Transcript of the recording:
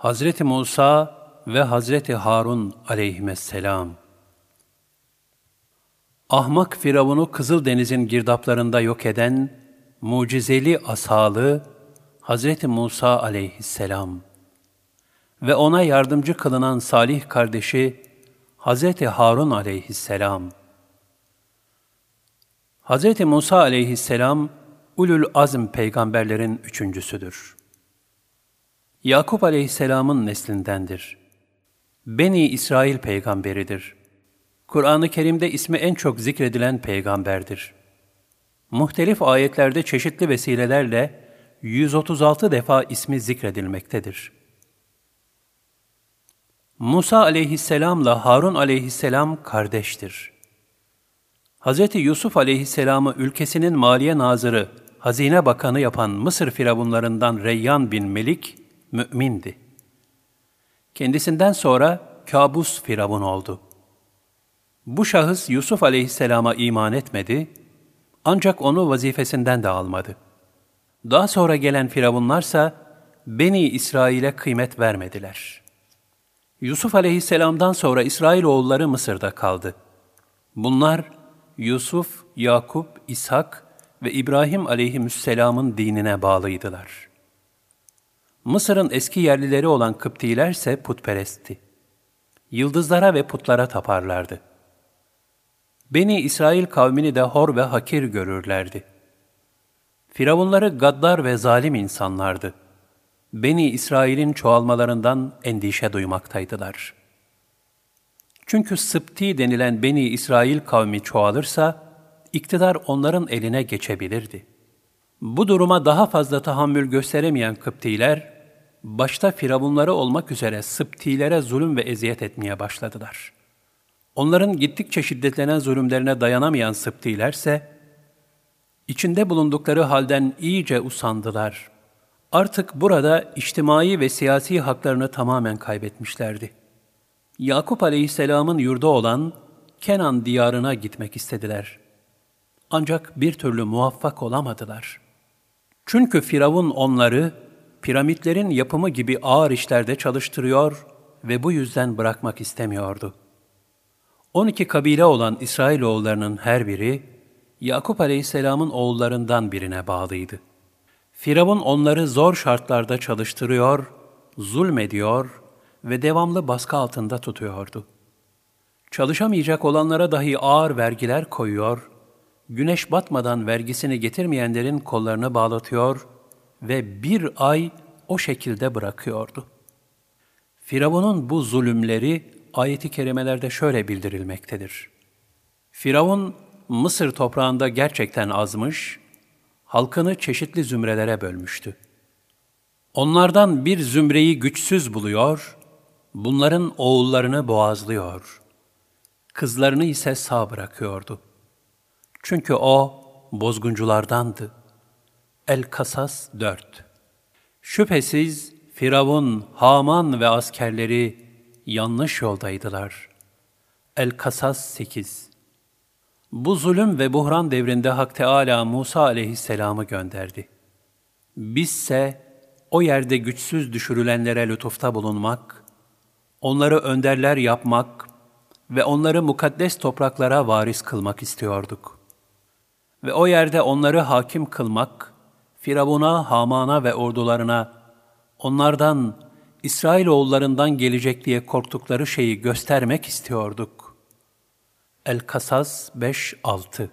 Hazreti Musa ve Hazreti Harun aleyhisselam. Ahmak Firavun'u Kızıldeniz'in girdaplarında yok eden mucizeli asalı Hazreti Musa aleyhisselam ve ona yardımcı kılınan salih kardeşi Hazreti Harun aleyhisselam. Hazreti Musa aleyhisselam ulul azm peygamberlerin üçüncüsüdür. Yakup aleyhisselamın neslindendir. Beni İsrail peygamberidir. Kur'an-ı Kerim'de ismi en çok zikredilen peygamberdir. Muhtelif ayetlerde çeşitli vesilelerle 136 defa ismi zikredilmektedir. Musa aleyhisselamla Harun aleyhisselam kardeştir. Hz. Yusuf aleyhisselamı ülkesinin maliye nazırı, hazine bakanı yapan Mısır firavunlarından Reyyan bin Melik, mümindi. Kendisinden sonra kabus firavun oldu. Bu şahıs Yusuf aleyhisselama iman etmedi, ancak onu vazifesinden de almadı. Daha sonra gelen firavunlarsa Beni İsrail'e kıymet vermediler. Yusuf aleyhisselamdan sonra İsrailoğulları Mısır'da kaldı. Bunlar Yusuf, Yakup, İshak ve İbrahim aleyhisselamın dinine bağlıydılar.'' Mısır'ın eski yerlileri olan Kıptiler ise putperestti. Yıldızlara ve putlara taparlardı. Beni İsrail kavmini de hor ve hakir görürlerdi. Firavunları gaddar ve zalim insanlardı. Beni İsrail'in çoğalmalarından endişe duymaktaydılar. Çünkü Sıpti denilen Beni İsrail kavmi çoğalırsa, iktidar onların eline geçebilirdi. Bu duruma daha fazla tahammül gösteremeyen Kıptiler, başta firavunları olmak üzere Sıptilere zulüm ve eziyet etmeye başladılar. Onların gittikçe şiddetlenen zulümlerine dayanamayan Sıptilerse, içinde bulundukları halden iyice usandılar. Artık burada içtimai ve siyasi haklarını tamamen kaybetmişlerdi. Yakup Aleyhisselam'ın yurdu olan Kenan diyarına gitmek istediler. Ancak bir türlü muvaffak olamadılar.'' Çünkü Firavun onları piramitlerin yapımı gibi ağır işlerde çalıştırıyor ve bu yüzden bırakmak istemiyordu. 12 kabile olan İsrailoğullarının her biri Yakup Aleyhisselam'ın oğullarından birine bağlıydı. Firavun onları zor şartlarda çalıştırıyor, zulmediyor ve devamlı baskı altında tutuyordu. Çalışamayacak olanlara dahi ağır vergiler koyuyor güneş batmadan vergisini getirmeyenlerin kollarını bağlatıyor ve bir ay o şekilde bırakıyordu. Firavun'un bu zulümleri ayeti kerimelerde şöyle bildirilmektedir. Firavun, Mısır toprağında gerçekten azmış, halkını çeşitli zümrelere bölmüştü. Onlardan bir zümreyi güçsüz buluyor, bunların oğullarını boğazlıyor, kızlarını ise sağ bırakıyordu.'' Çünkü o bozgunculardandı. El-Kasas 4 Şüphesiz Firavun, Haman ve askerleri yanlış yoldaydılar. El-Kasas 8 Bu zulüm ve buhran devrinde Hak Teâlâ Musa aleyhisselamı gönderdi. Bizse o yerde güçsüz düşürülenlere lütufta bulunmak, onları önderler yapmak ve onları mukaddes topraklara varis kılmak istiyorduk.'' Ve o yerde onları hakim kılmak, Firavun'a, Haman'a ve ordularına onlardan, İsrailoğullarından gelecek diye korktukları şeyi göstermek istiyorduk. El-Kasas 5-6